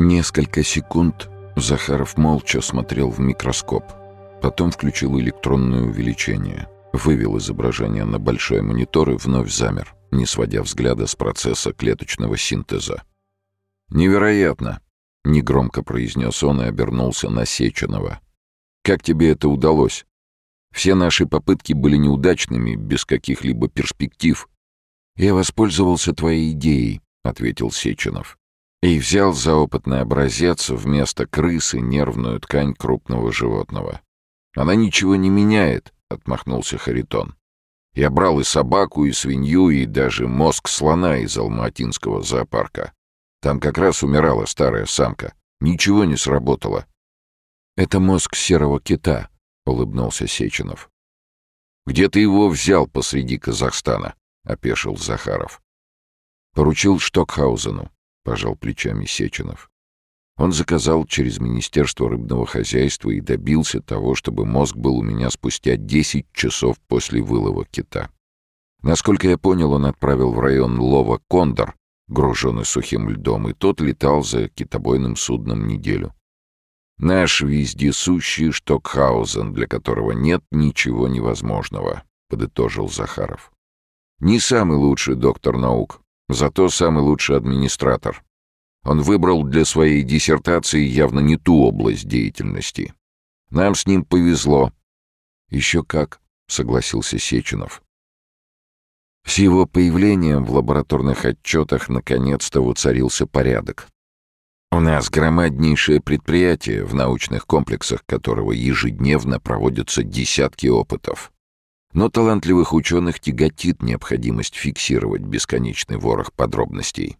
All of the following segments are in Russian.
Несколько секунд Захаров молча смотрел в микроскоп. Потом включил электронное увеличение. Вывел изображение на большой монитор и вновь замер, не сводя взгляда с процесса клеточного синтеза. «Невероятно!» — негромко произнес он и обернулся на Сеченова. «Как тебе это удалось? Все наши попытки были неудачными, без каких-либо перспектив». «Я воспользовался твоей идеей», — ответил Сеченов. «И взял за опытный образец вместо крысы нервную ткань крупного животного. Она ничего не меняет», — отмахнулся Харитон. «Я брал и собаку, и свинью, и даже мозг слона из Алматинского зоопарка. Там как раз умирала старая самка. Ничего не сработало». «Это мозг серого кита», — улыбнулся Сеченов. «Где ты его взял посреди Казахстана?» — опешил Захаров. «Поручил Штокхаузену», — пожал плечами Сеченов. Он заказал через Министерство рыбного хозяйства и добился того, чтобы мозг был у меня спустя 10 часов после вылова кита. Насколько я понял, он отправил в район лова «Кондор», груженный сухим льдом, и тот летал за китобойным судном неделю. Наш вездесущий Штокхаузен, для которого нет ничего невозможного, — подытожил Захаров. Не самый лучший доктор наук, зато самый лучший администратор. Он выбрал для своей диссертации явно не ту область деятельности. Нам с ним повезло. Еще как, согласился Сеченов. С его появлением в лабораторных отчетах наконец-то воцарился порядок. У нас громаднейшее предприятие, в научных комплексах которого ежедневно проводятся десятки опытов. Но талантливых ученых тяготит необходимость фиксировать бесконечный ворох подробностей.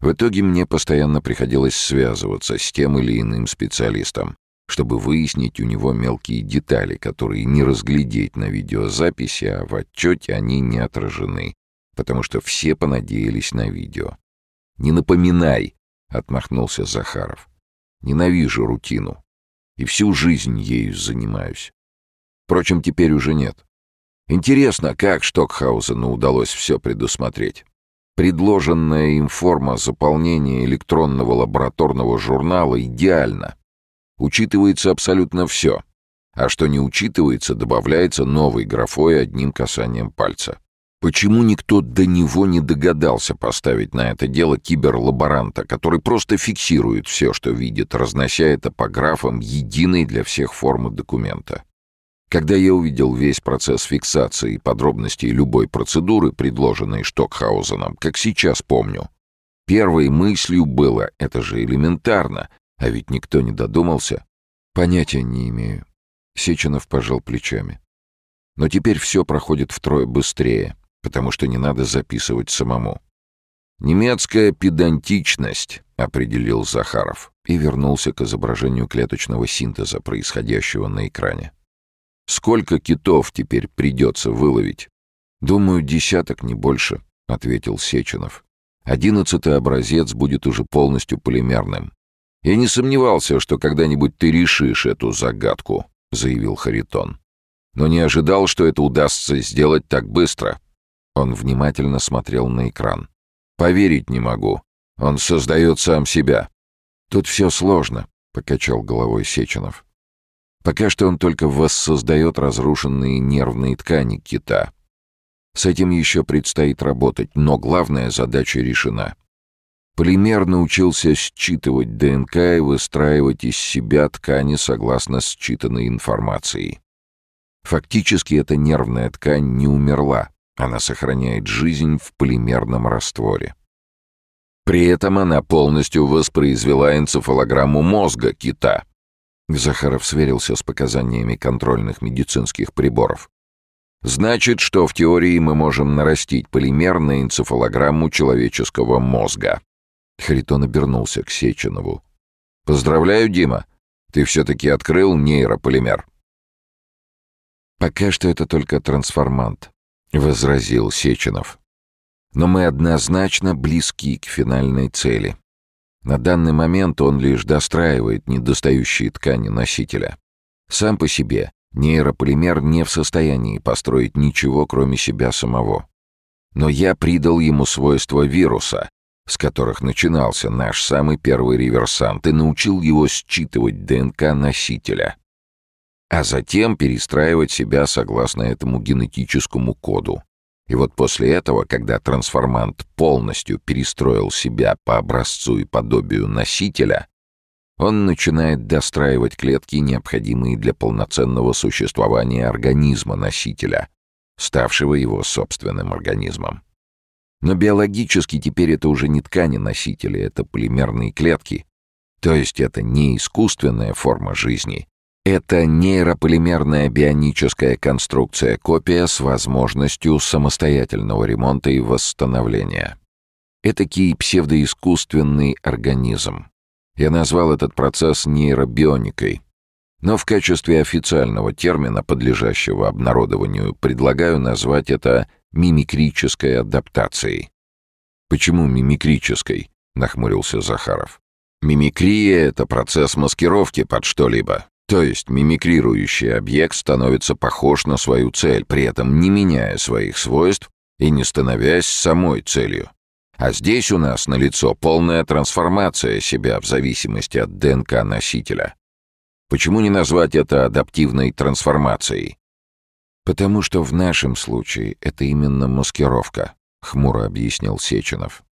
В итоге мне постоянно приходилось связываться с тем или иным специалистом, чтобы выяснить у него мелкие детали, которые не разглядеть на видеозаписи, а в отчете они не отражены, потому что все понадеялись на видео. «Не напоминай!» — отмахнулся Захаров. «Ненавижу рутину. И всю жизнь ею занимаюсь. Впрочем, теперь уже нет. Интересно, как Штокхаузену удалось все предусмотреть. Предложенная им форма заполнения электронного лабораторного журнала идеальна. Учитывается абсолютно все. А что не учитывается, добавляется новой графой одним касанием пальца. Почему никто до него не догадался поставить на это дело киберлаборанта, который просто фиксирует все, что видит, разнося это по графам единой для всех формы документа? Когда я увидел весь процесс фиксации и подробностей любой процедуры, предложенной Штокхаузеном, как сейчас помню, первой мыслью было «это же элементарно», а ведь никто не додумался. Понятия не имею. Сеченов пожал плечами. Но теперь все проходит втрое быстрее, потому что не надо записывать самому. «Немецкая педантичность», — определил Захаров и вернулся к изображению клеточного синтеза, происходящего на экране. Сколько китов теперь придется выловить? Думаю, десяток, не больше, ответил Сеченов. Одиннадцатый образец будет уже полностью полимерным. Я не сомневался, что когда-нибудь ты решишь эту загадку, заявил Харитон. Но не ожидал, что это удастся сделать так быстро. Он внимательно смотрел на экран. Поверить не могу. Он создает сам себя. Тут все сложно, покачал головой Сеченов. Пока что он только воссоздает разрушенные нервные ткани кита. С этим еще предстоит работать, но главная задача решена. Полимер научился считывать ДНК и выстраивать из себя ткани согласно считанной информации. Фактически эта нервная ткань не умерла, она сохраняет жизнь в полимерном растворе. При этом она полностью воспроизвела энцефалограмму мозга кита — Захаров сверился с показаниями контрольных медицинских приборов. «Значит, что в теории мы можем нарастить полимер на энцефалограмму человеческого мозга». Харитон обернулся к Сеченову. «Поздравляю, Дима. Ты все-таки открыл нейрополимер». «Пока что это только трансформант», — возразил Сеченов. «Но мы однозначно близки к финальной цели. На данный момент он лишь достраивает недостающие ткани носителя. Сам по себе нейрополимер не в состоянии построить ничего, кроме себя самого. Но я придал ему свойства вируса, с которых начинался наш самый первый реверсант, и научил его считывать ДНК носителя, а затем перестраивать себя согласно этому генетическому коду. И вот после этого, когда трансформант полностью перестроил себя по образцу и подобию носителя, он начинает достраивать клетки, необходимые для полноценного существования организма носителя, ставшего его собственным организмом. Но биологически теперь это уже не ткани носителя, это полимерные клетки. То есть это не искусственная форма жизни, это нейрополимерная бионическая конструкция-копия с возможностью самостоятельного ремонта и восстановления. Этакий псевдоискусственный организм. Я назвал этот процесс нейробионикой. Но в качестве официального термина, подлежащего обнародованию, предлагаю назвать это мимикрической адаптацией. «Почему мимикрической?» — нахмурился Захаров. «Мимикрия — это процесс маскировки под что-либо. То есть мимикрирующий объект становится похож на свою цель, при этом не меняя своих свойств и не становясь самой целью. А здесь у нас налицо полная трансформация себя в зависимости от ДНК носителя. Почему не назвать это адаптивной трансформацией? Потому что в нашем случае это именно маскировка, хмуро объяснил Сеченов.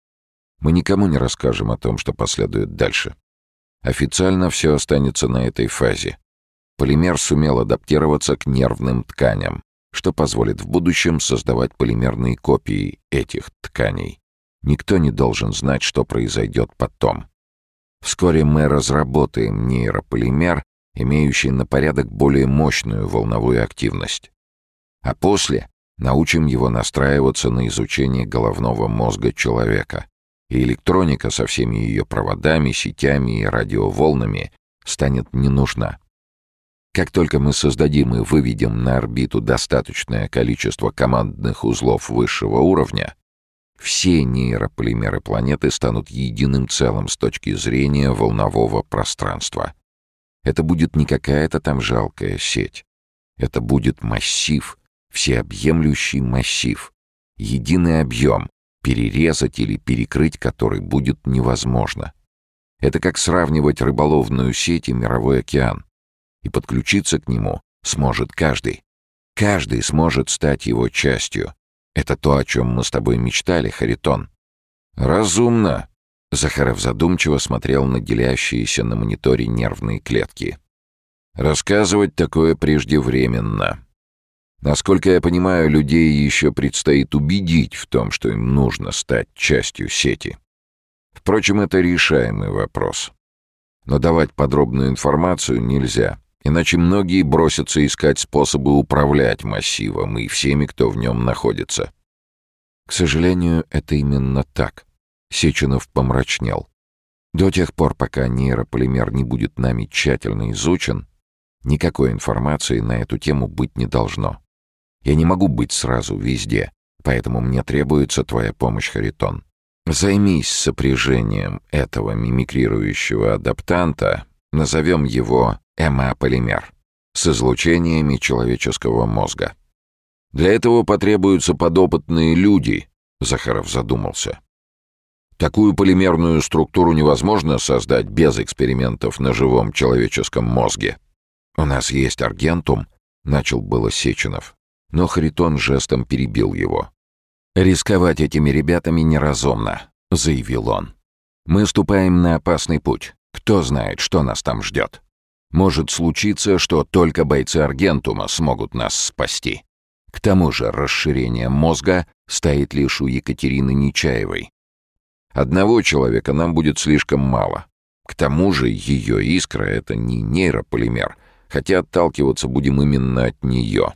Мы никому не расскажем о том, что последует дальше. Официально все останется на этой фазе. Полимер сумел адаптироваться к нервным тканям, что позволит в будущем создавать полимерные копии этих тканей. Никто не должен знать, что произойдет потом. Вскоре мы разработаем нейрополимер, имеющий на порядок более мощную волновую активность. А после научим его настраиваться на изучение головного мозга человека, и электроника со всеми ее проводами, сетями и радиоволнами станет не нужна. Как только мы создадим и выведем на орбиту достаточное количество командных узлов высшего уровня, все нейрополимеры планеты станут единым целым с точки зрения волнового пространства. Это будет не какая-то там жалкая сеть. Это будет массив, всеобъемлющий массив, единый объем, перерезать или перекрыть который будет невозможно. Это как сравнивать рыболовную сеть и мировой океан и подключиться к нему сможет каждый. Каждый сможет стать его частью. Это то, о чем мы с тобой мечтали, Харитон. Разумно. Захаров задумчиво смотрел на делящиеся на мониторе нервные клетки. Рассказывать такое преждевременно. Насколько я понимаю, людей еще предстоит убедить в том, что им нужно стать частью сети. Впрочем, это решаемый вопрос. Но давать подробную информацию нельзя. Иначе многие бросятся искать способы управлять массивом и всеми, кто в нем находится. К сожалению, это именно так. Сеченов помрачнел. До тех пор, пока нейрополимер не будет нами тщательно изучен, никакой информации на эту тему быть не должно. Я не могу быть сразу везде, поэтому мне требуется твоя помощь, Харитон. Займись сопряжением этого мимикрирующего адаптанта, назовем его ЭМА-полимер с излучениями человеческого мозга. Для этого потребуются подопытные люди, Захаров задумался. Такую полимерную структуру невозможно создать без экспериментов на живом человеческом мозге. У нас есть аргентум, начал было Сеченов, но Харитон жестом перебил его. «Рисковать этими ребятами неразумно», — заявил он. «Мы ступаем на опасный путь. Кто знает, что нас там ждет. Может случиться, что только бойцы Аргентума смогут нас спасти. К тому же расширение мозга стоит лишь у Екатерины Нечаевой. Одного человека нам будет слишком мало. К тому же ее искра — это не нейрополимер, хотя отталкиваться будем именно от нее.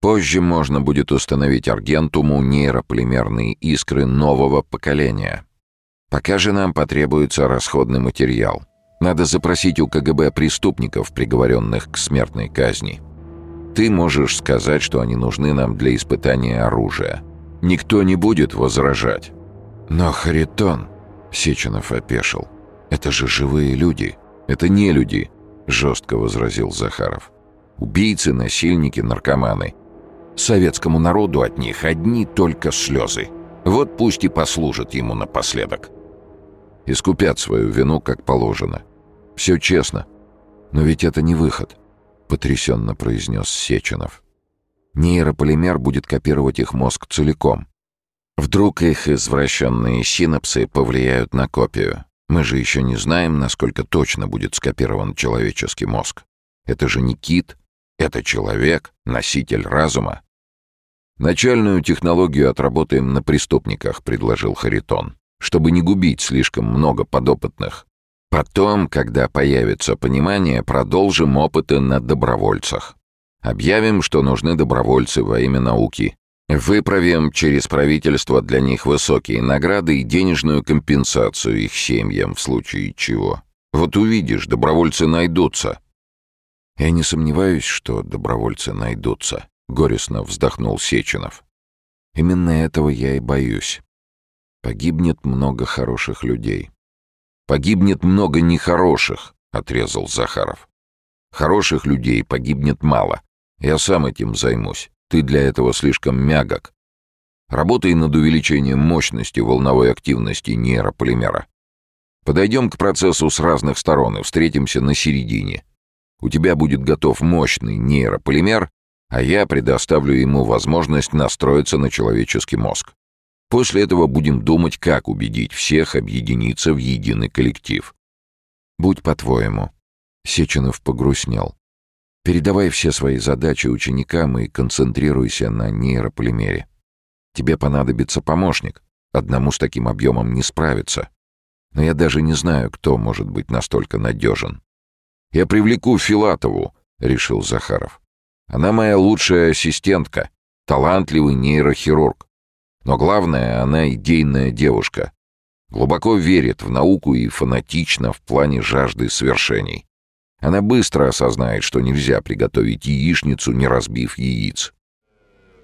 Позже можно будет установить Аргентуму нейрополимерные искры нового поколения. Пока же нам потребуется расходный материал — надо запросить у КГБ преступников, приговоренных к смертной казни. Ты можешь сказать, что они нужны нам для испытания оружия. Никто не будет возражать. Но Харитон, Сеченов опешил. Это же живые люди. Это не люди, жестко возразил Захаров. Убийцы, насильники, наркоманы. Советскому народу от них одни только слезы. Вот пусть и послужит ему напоследок. Искупят свою вину как положено. Все честно. Но ведь это не выход, потрясенно произнес Сеченов. Нейрополимер будет копировать их мозг целиком. Вдруг их извращенные синапсы повлияют на копию. Мы же еще не знаем, насколько точно будет скопирован человеческий мозг. Это же не кит, это человек, носитель разума. «Начальную технологию отработаем на преступниках», — предложил Харитон, «чтобы не губить слишком много подопытных. Потом, когда появится понимание, продолжим опыты на добровольцах. Объявим, что нужны добровольцы во имя науки. Выправим через правительство для них высокие награды и денежную компенсацию их семьям в случае чего. Вот увидишь, добровольцы найдутся». «Я не сомневаюсь, что добровольцы найдутся», — горестно вздохнул Сеченов. «Именно этого я и боюсь. Погибнет много хороших людей». «Погибнет много нехороших», — отрезал Захаров. «Хороших людей погибнет мало. Я сам этим займусь. Ты для этого слишком мягок. Работай над увеличением мощности волновой активности нейрополимера. Подойдем к процессу с разных сторон и встретимся на середине. У тебя будет готов мощный нейрополимер, а я предоставлю ему возможность настроиться на человеческий мозг. После этого будем думать, как убедить всех объединиться в единый коллектив. Будь по-твоему. Сеченов погрустнел. Передавай все свои задачи ученикам и концентрируйся на нейрополимере. Тебе понадобится помощник. Одному с таким объемом не справиться. Но я даже не знаю, кто может быть настолько надежен. «Я привлеку Филатову», — решил Захаров. «Она моя лучшая ассистентка, талантливый нейрохирург. Но главное, она идейная девушка. Глубоко верит в науку и фанатична в плане жажды свершений. Она быстро осознает, что нельзя приготовить яичницу, не разбив яиц.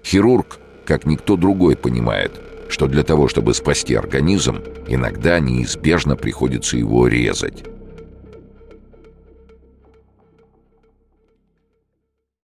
Хирург, как никто другой, понимает, что для того, чтобы спасти организм, иногда неизбежно приходится его резать.